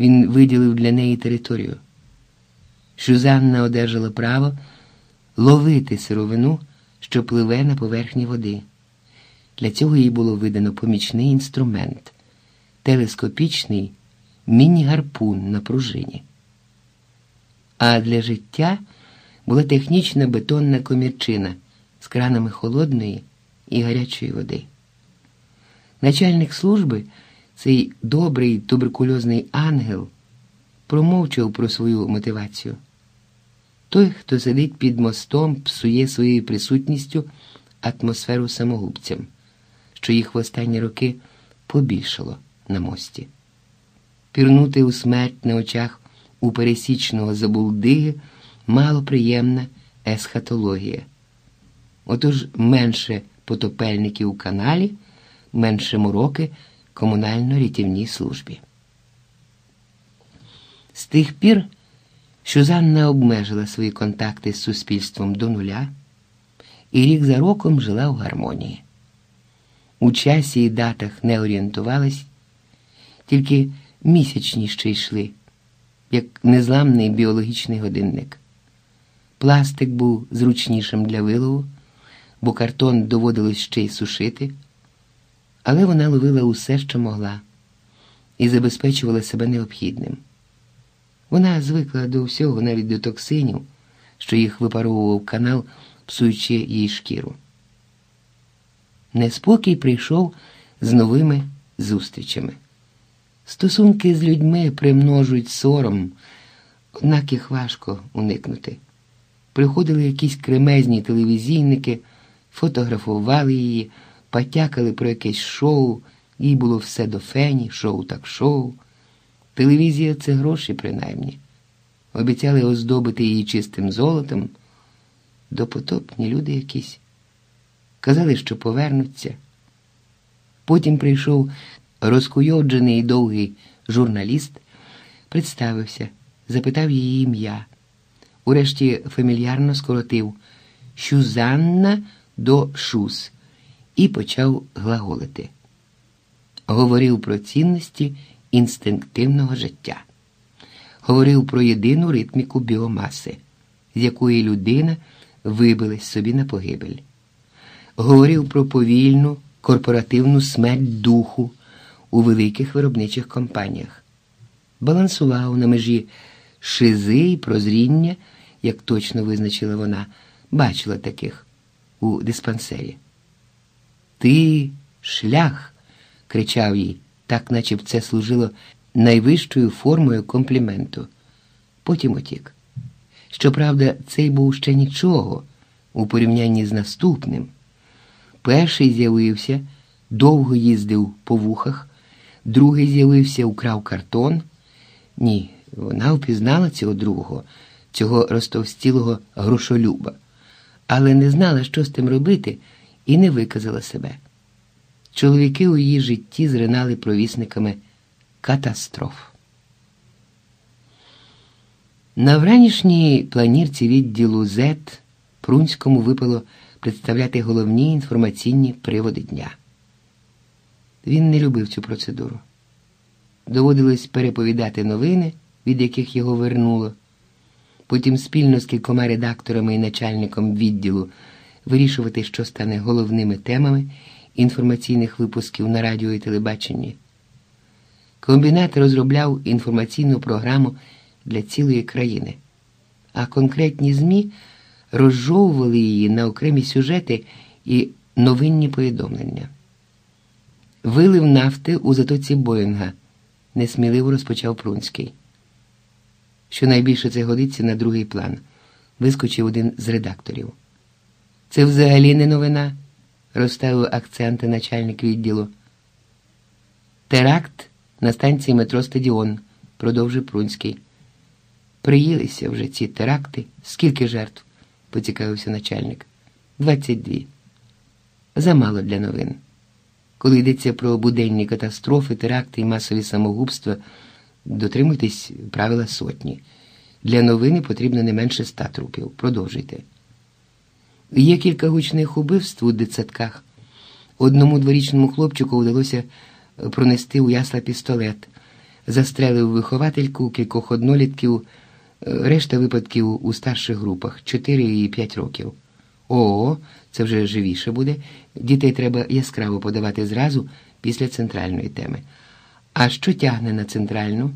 Він виділив для неї територію. Шузанна одержала право ловити сировину, що пливе на поверхні води. Для цього їй було видано помічний інструмент телескопічний міні-гарпун на пружині. А для життя була технічна бетонна комірчина з кранами холодної і гарячої води. Начальник служби, цей добрий туберкульозний ангел, промовчав про свою мотивацію. Той, хто сидить під мостом, псує своєю присутністю атмосферу самогубцям, що їх в останні роки побільшало на мості. Пірнути у смерть на очах у пересічного забулдиги малоприємна есхатологія. Отож менше потопельників у каналі, менше мороки комунально-рятівній службі. З тих пір, що Занна обмежила свої контакти з суспільством до нуля і рік за роком жила в гармонії. У часі і датах не орієнтувалась, тільки місячні ще йшли, як незламний біологічний годинник. Пластик був зручнішим для вилову, бо картон доводилось ще й сушити, але вона ловила усе, що могла, і забезпечувала себе необхідним. Вона звикла до всього, навіть до токсинів, що їх випаровував канал, псуючи їй шкіру. Неспокій прийшов з новими зустрічами. Стосунки з людьми примножують сором, однак їх важко уникнути. Приходили якісь кремезні телевізійники, фотографували її, потякали про якесь шоу, їй було все до фені, шоу так шоу. Телевізія це гроші, принаймні. Обіцяли оздобити її чистим золотом. Допотопні люди якісь. Казали, що повернуться. Потім прийшов розкуйоджений і довгий журналіст, представився, запитав її ім'я. Урешті фамільярно скоротив Щузанна до Шуз і почав глаголити. Говорив про цінності інстинктивного життя, говорив про єдину ритміку біомаси, з якої людина вибилась собі на погибель, говорив про повільну корпоративну смерть духу у великих виробничих компаніях, балансував на межі шизи і прозріння, як точно визначила вона, бачила таких у диспансері. Ти шлях, кричав їй, так наче б це служило найвищою формою компліменту. Потім утік. Щоправда, цей був ще нічого у порівнянні з наступним. Перший з'явився, довго їздив по вухах, другий з'явився, украв картон. Ні, вона впізнала цього другого, цього розтовстілого грошолюба, але не знала, що з тим робити, і не виказала себе. Чоловіки у її житті зринали провісниками катастроф. На вранішній планірці відділу Z Прунському випало представляти головні інформаційні приводи дня. Він не любив цю процедуру. Доводилось переповідати новини, від яких його вернуло. Потім спільно з кількома редакторами і начальником відділу вирішувати, що стане головними темами інформаційних випусків на радіо і телебаченні. Комбінат розробляв інформаційну програму для цілої країни, а конкретні ЗМІ розжовували її на окремі сюжети і новинні повідомлення. Вилив нафти у затоці Боїнга, несміливо розпочав Прунський. Що найбільше це годиться на другий план, вискочив один з редакторів. Це взагалі не новина, розставив акценти начальник відділу. Теракт на станції метро Стадіон, продовжив Прунський. Приїлися вже ці теракти. Скільки жертв? поцікавився начальник. Двадцять дві. Замало для новин. Коли йдеться про буденні катастрофи, теракти і масові самогубства, дотримуйтесь правила сотні. Для новини потрібно не менше ста трупів. Продовжуйте. Є кілька гучних убивств у дитсадках. Одному дворічному хлопчику вдалося пронести у ясла пістолет. застрелив виховательку, кількох однолітків, е, решта випадків у старших групах 4 і 5 років. О, це вже живіше буде. Дітей треба яскраво подавати зразу після центральної теми. А що тягне на центральну?